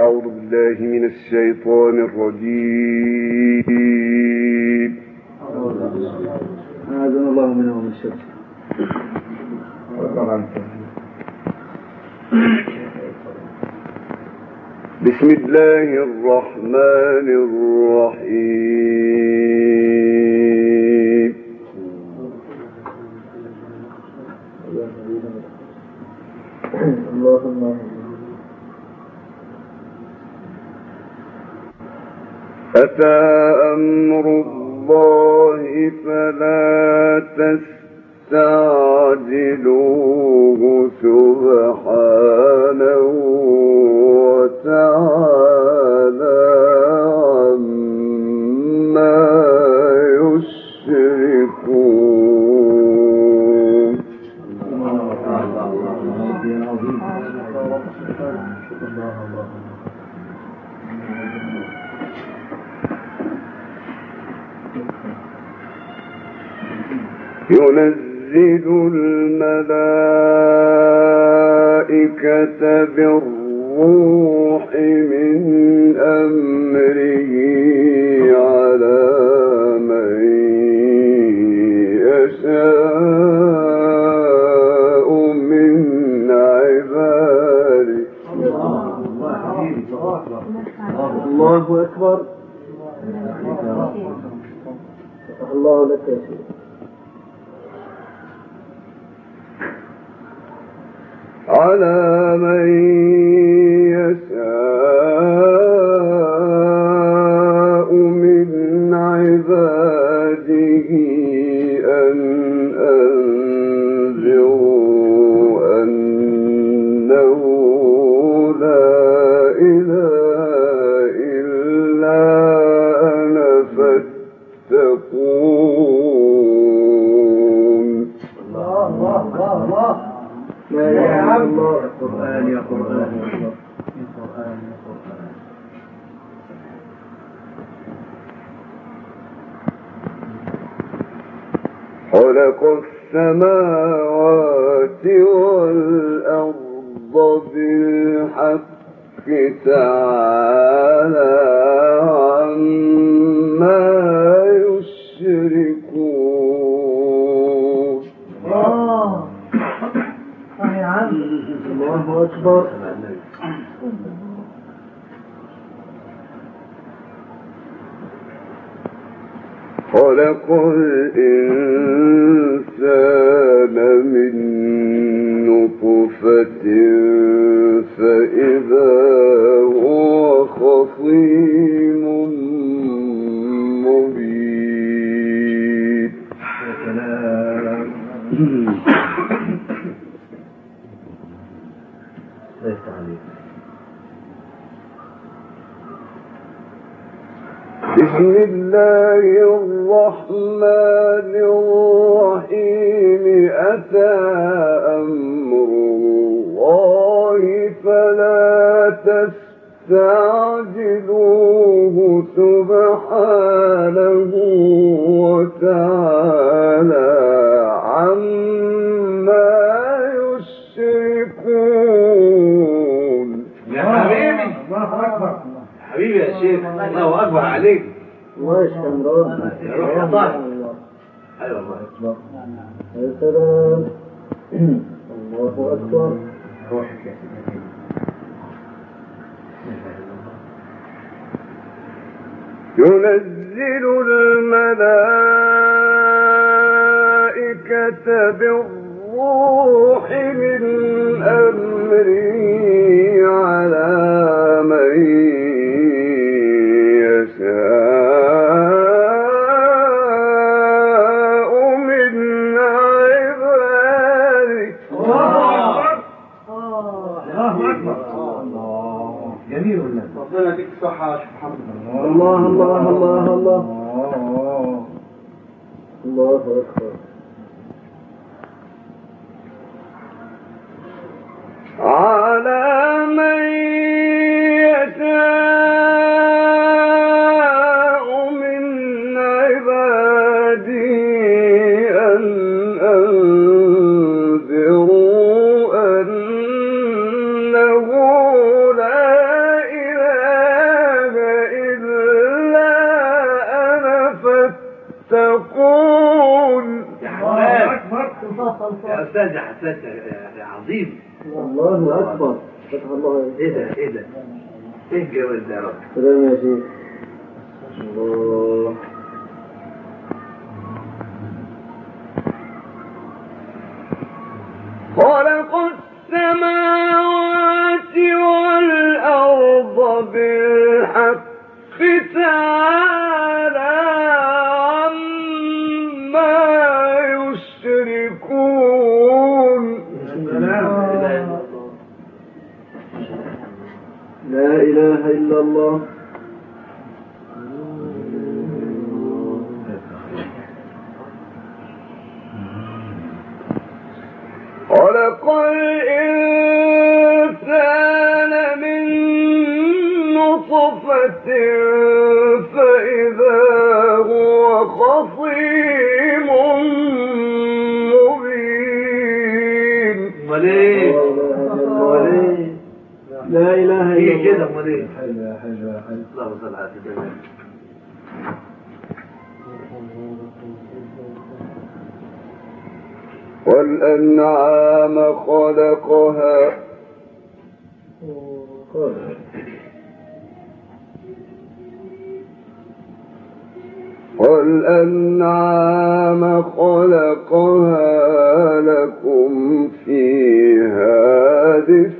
أعوذ بالله من الشيطان الرجيم. أعاذنا الله منه ومن الشر بسم الله الرحمن الرحيم. اللهم أتى أمر الله فلا تستعجلوه سبحانه اللہ لك على من السماء خلق الإنسان من نطفة فإذا بسم الله الرحمن الرحيم. أتى أمر الله فلا تستعجلوه سبحانه وتعالى عما يشركون. يا حبيبي. الله أكبر. حبيبي يا شيخ. الله اكبر عليك. الله يشكر ربنا يا سلام الله روحك ينزل الملائكة بالروح من أمره على من اللہ اللہ اللہ اللہ محمد الله الله يا عظيم الله أكبر فتح الله ايه ده ايه ده ايه الجوال ده يا رب سلام يا شيخ الله خلق السماوات والأرض بالحق تعالى إلا الله خلق الإنسان من نطفة فإذا هو خصيم مبين. لا إله إلا ايه الله كده امال ايه حلو يا حلو يا حلو اللهم صل على سيدنا. والأنعام خلقها. والأنعام خلقها. لكم فيها دفء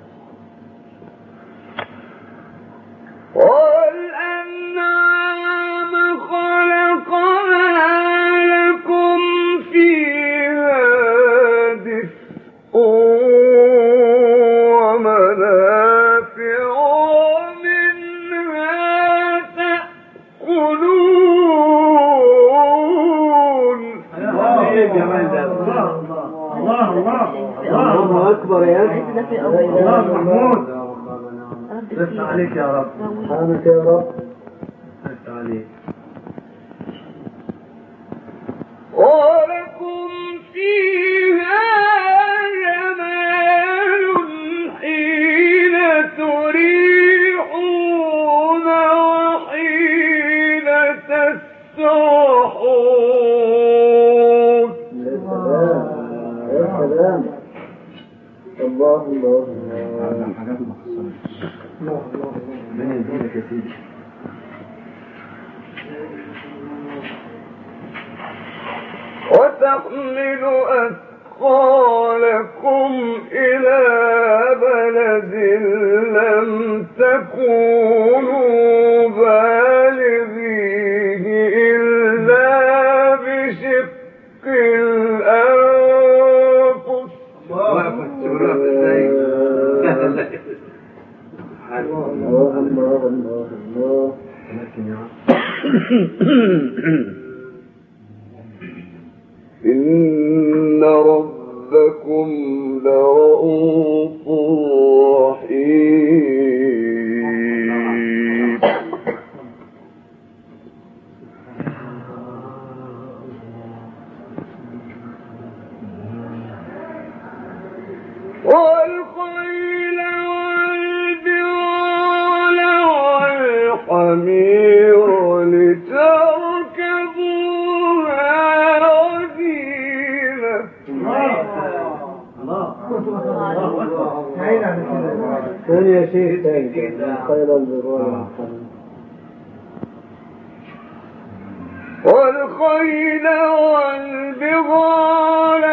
والخيل والبغال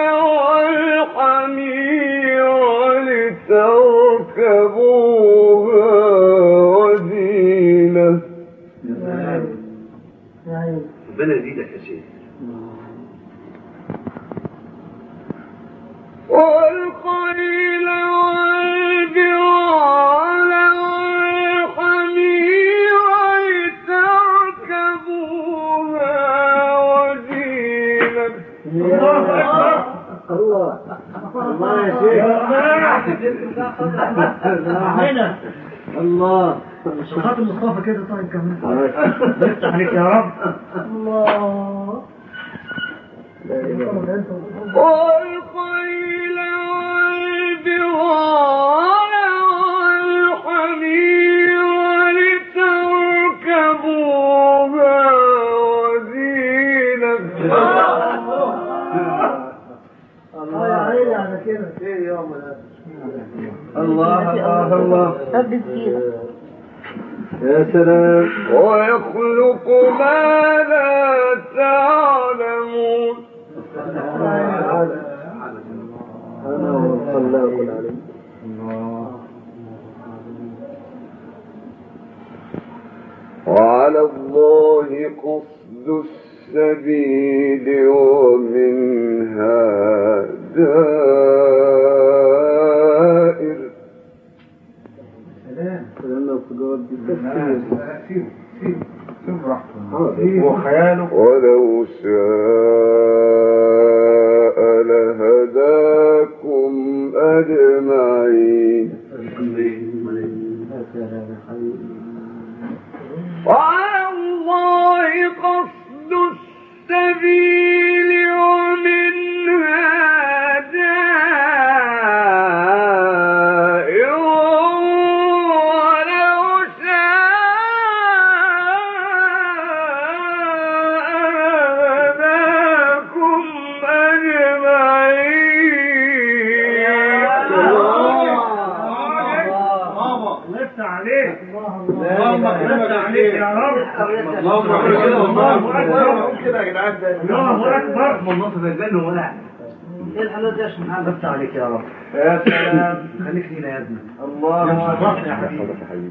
والحمير لتركبوها الله الله يا شيخ هنا الله. خاطر مصطفى كده طيب كمان. افتح عليك يا رب. الله. لا إله والخيل والبغال يا سلام ويخلق ما لا تعلمون انا والخلاق العليم وعلى الله قصد السلام السبيل ومنها دائر سلام لأن لسه عليك اللهم لسه عليك يا رب اللهم الله أكبر كده يا جدعان الله أكبر والنص في الجنة ولا ايه الحلوة دي يا شيخ محمد لفت عليك يا رب يا سلام خليك لينا يا ابني الله أكبر يا حبيبي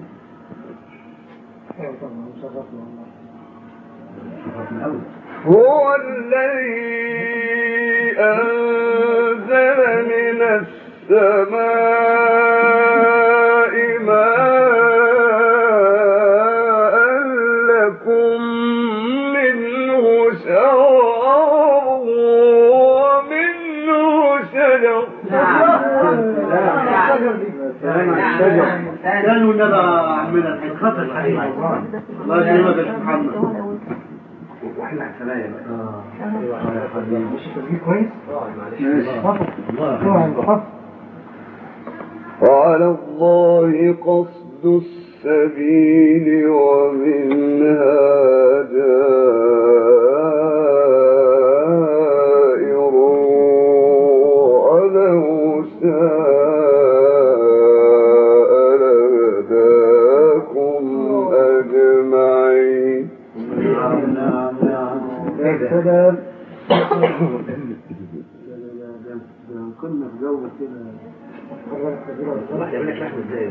هو الذي أنزل من السماء شجر كانوا ندى عمنا خطر الله يجزيك يا محمد واحنا على السماء دي كويس وعلى الله قصد السبيل ومنها دائر يا كنا في جو كده الله يعمل لك لحم ازاي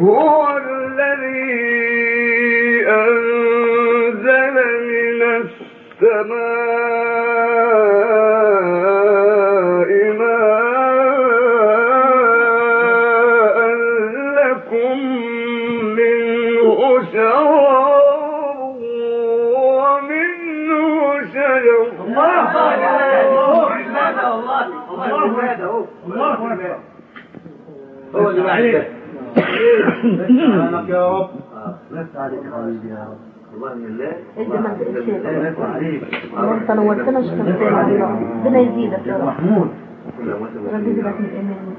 هو الذي أنزل من السماء هو اللي بعد سبحانك يا رب لفت عليك حبيبي يا رب الله من انت ما تقلش عليك انت نورتنا شكرا ربنا يزيدك يا رب محمود ربنا يزيدك من ايمان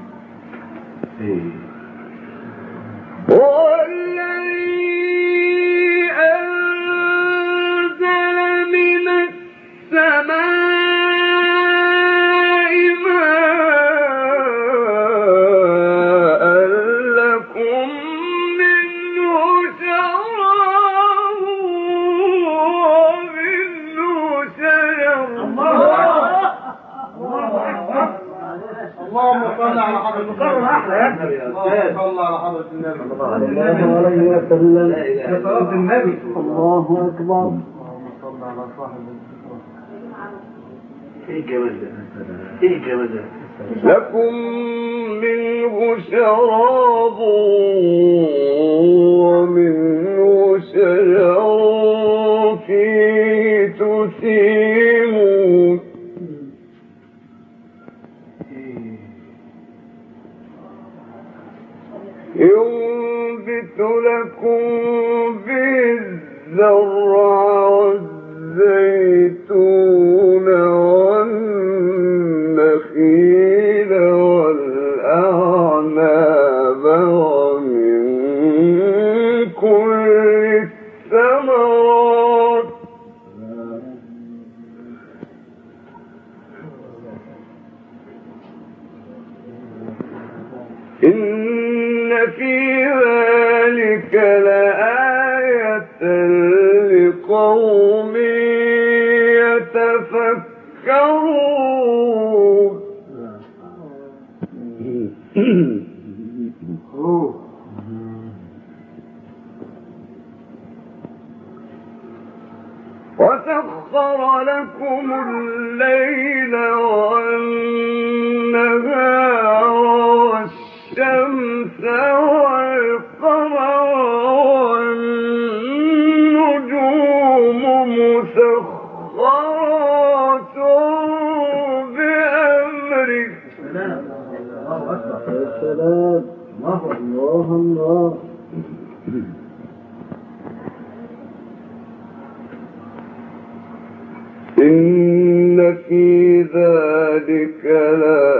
اللهم صل على حضرة اللهم صل على حضرة النبي الله عليه وسلم. لا يا اله صلاة النبي. الله أكبر اللهم صل على صاحب ايه الجواز ده ايه الجواز ده لكم منه شراب ومنه شجر فيه تسيمون ينبت لكم به الزرع والزيتون وسخر لكم الليل والنهار والشمس والقمر والنجوم مسخرات بأمره الله أكبر الله الله الله إن في ذلك لا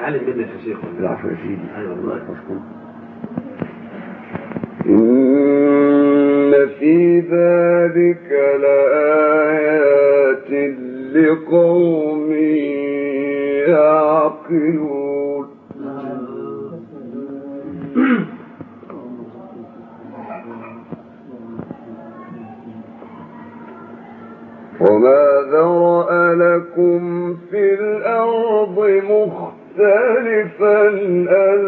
نتعلم منك يا شيخ العفو يا سيدي. اي والله إن في ذلك لآيات لقوم يعقلون. وما ذرأ لكم في الأرض مختلف الألوان.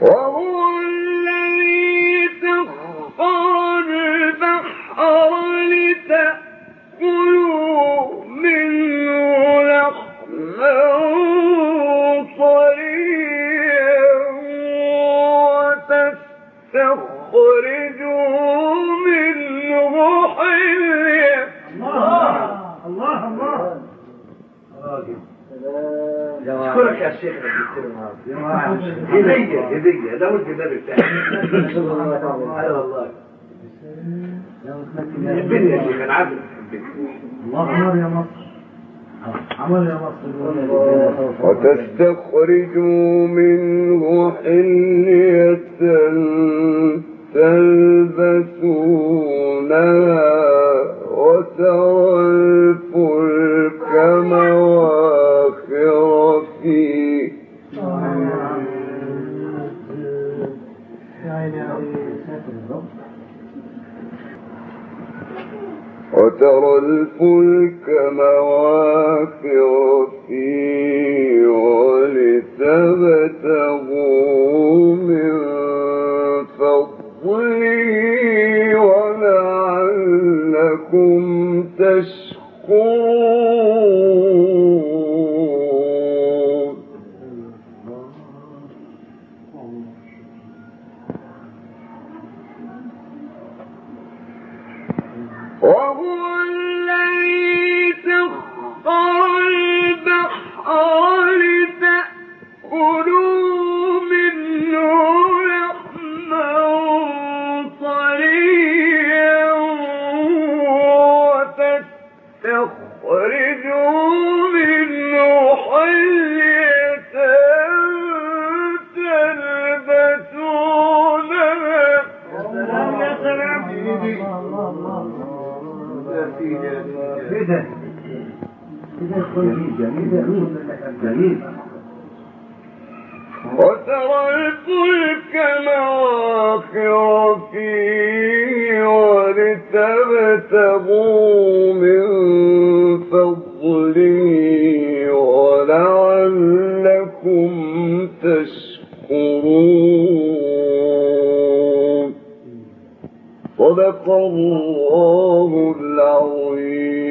وهو حبني يا شيخ انا عارف الله عمر يا مصر وتستخرجوا منه حلية تلبسونها وترى الفلك مواخر وترى الفلك مواخر فيه ولتبتغوا ولتبتغوا من كده كده كويس جميل جميل وترى الفلك مواخر فيه ولتبتغوا من فضله ولعلكم تشكرون صدق الله العظيم.